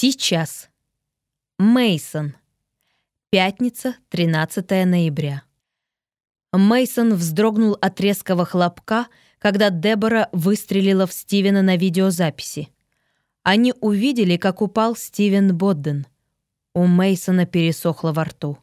Сейчас. Мейсон. Пятница, 13 ноября. Мейсон вздрогнул от резкого хлопка, когда Дебора выстрелила в Стивена на видеозаписи. Они увидели, как упал Стивен Бодден. У Мейсона пересохло во рту.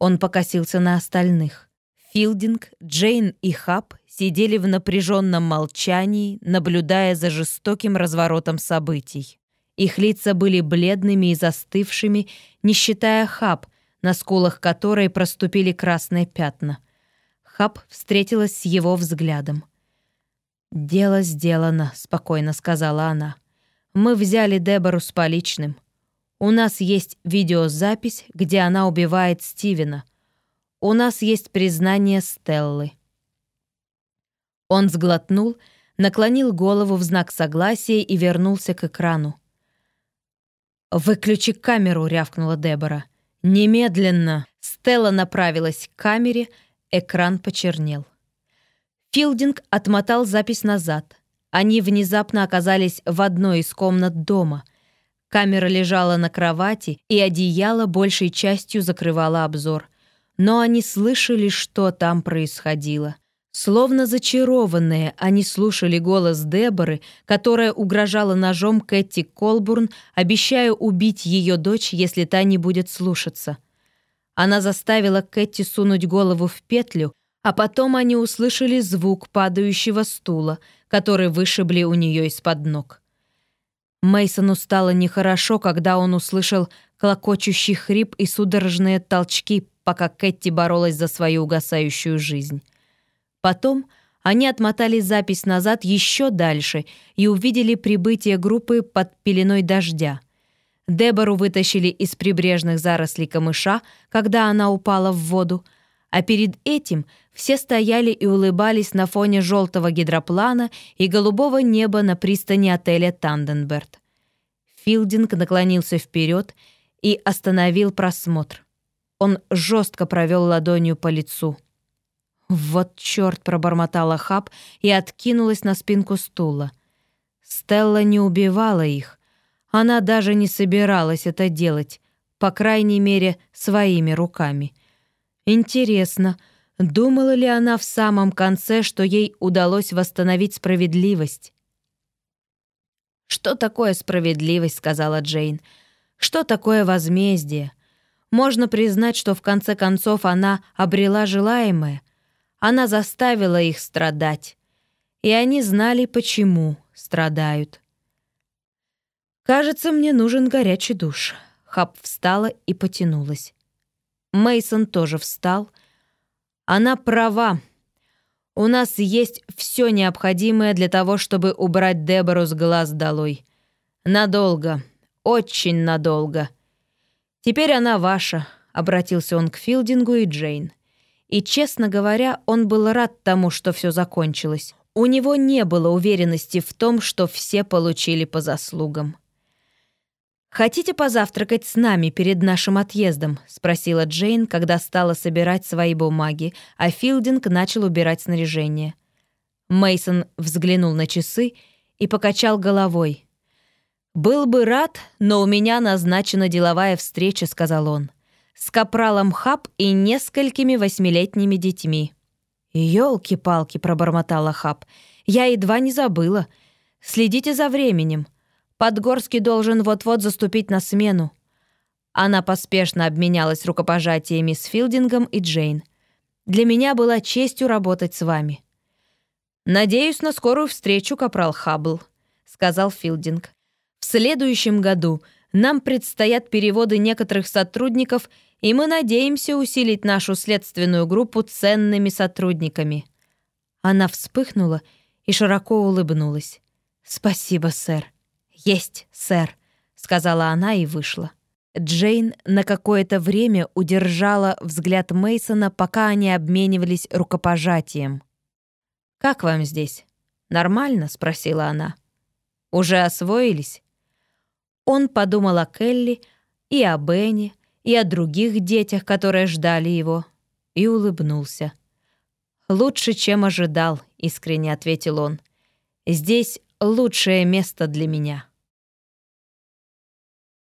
Он покосился на остальных. Филдинг, Джейн и Хаб сидели в напряженном молчании, наблюдая за жестоким разворотом событий. Их лица были бледными и застывшими, не считая Хаб, на скулах которой проступили красные пятна. Хаб встретилась с его взглядом. «Дело сделано», — спокойно сказала она. «Мы взяли Дебору с поличным. У нас есть видеозапись, где она убивает Стивена. У нас есть признание Стеллы». Он сглотнул, наклонил голову в знак согласия и вернулся к экрану. «Выключи камеру», — рявкнула Дебора. «Немедленно!» Стелла направилась к камере, экран почернел. Филдинг отмотал запись назад. Они внезапно оказались в одной из комнат дома. Камера лежала на кровати, и одеяло большей частью закрывало обзор. Но они слышали, что там происходило. Словно зачарованные, они слушали голос Деборы, которая угрожала ножом Кэти Колбурн, обещая убить ее дочь, если та не будет слушаться. Она заставила Кэти сунуть голову в петлю, а потом они услышали звук падающего стула, который вышибли у нее из-под ног. Мейсону стало нехорошо, когда он услышал клокочущий хрип и судорожные толчки, пока Кэти боролась за свою угасающую жизнь. Потом они отмотали запись назад еще дальше и увидели прибытие группы под пеленой дождя. Дебору вытащили из прибрежных зарослей камыша, когда она упала в воду, а перед этим все стояли и улыбались на фоне желтого гидроплана и голубого неба на пристани отеля Танденберт. Филдинг наклонился вперед и остановил просмотр. Он жестко провел ладонью по лицу. «Вот черт!» — пробормотала Хаб и откинулась на спинку стула. Стелла не убивала их. Она даже не собиралась это делать, по крайней мере, своими руками. Интересно, думала ли она в самом конце, что ей удалось восстановить справедливость? «Что такое справедливость?» — сказала Джейн. «Что такое возмездие? Можно признать, что в конце концов она обрела желаемое — она заставила их страдать. И они знали, почему страдают. «Кажется, мне нужен горячий душ». Хаб встала и потянулась. Мейсон тоже встал. Она права. У нас есть все необходимое для того, чтобы убрать Дебору с глаз долой. Надолго, очень надолго. Теперь она ваша, обратился он к Филдингу и Джейн. И, честно говоря, он был рад тому, что все закончилось. У него не было уверенности в том, что все получили по заслугам. «Хотите позавтракать с нами перед нашим отъездом?» — спросила Джейн, когда стала собирать свои бумаги, а Филдинг начал убирать снаряжение. Мейсон взглянул на часы и покачал головой. «Был бы рад, но у меня назначена деловая встреча», — сказал он с капралом Хаб и несколькими восьмилетними детьми. «Елки-палки», — пробормотала Хаб, — «я едва не забыла. Следите за временем. Подгорский должен вот-вот заступить на смену». Она поспешно обменялась рукопожатиями с Филдингом и Джейн. «Для меня была честью работать с вами». «Надеюсь на скорую встречу, капрал Хаббл», — сказал Филдинг. «В следующем году нам предстоят переводы некоторых сотрудников и мы надеемся усилить нашу следственную группу ценными сотрудниками». Она вспыхнула и широко улыбнулась. «Спасибо, сэр». «Есть, сэр», — сказала она и вышла. Джейн на какое-то время удержала взгляд Мейсона, пока они обменивались рукопожатием. «Как вам здесь? Нормально?» — спросила она. «Уже освоились?» Он подумал о Келли и о Бенни, и о других детях, которые ждали его, и улыбнулся. «Лучше, чем ожидал», — искренне ответил он. «Здесь лучшее место для меня».